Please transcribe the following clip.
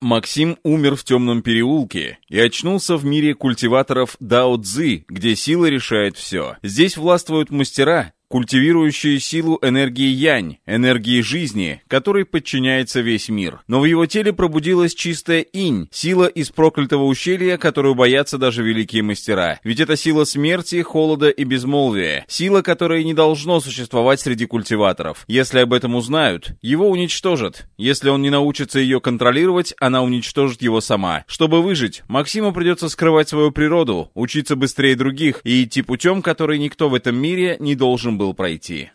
Максим умер в темном переулке и очнулся в мире культиваторов Дао Цзы, где сила решает все. Здесь властвуют мастера, культивирующие силу энергии янь, энергии жизни, которой подчиняется весь мир. Но в его теле пробудилась чистая инь, сила из проклятого ущелья, которую боятся даже великие мастера. Ведь это сила смерти, холода и безмолвия, сила, которая не должно существовать среди культиваторов. Если об этом узнают, его уничтожат. Если он не научится ее контролировать, она уничтожит его сама. Чтобы выжить, Максиму придется скрывать свою природу, учиться быстрее других и идти путем, который никто в этом мире не должен был пройти.